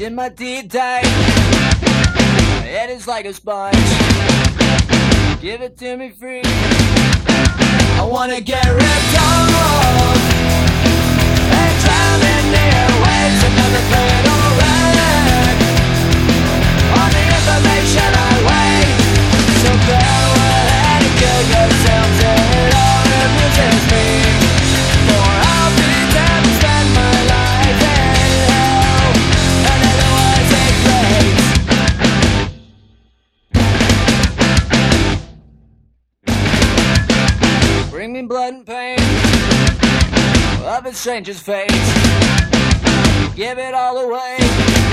in my teeth tight. My head is like a sponge. Give it to me free. I wanna get ripped off and drown in the airwaves and never Bring me blood and pain of a stranger's face. Give it all away.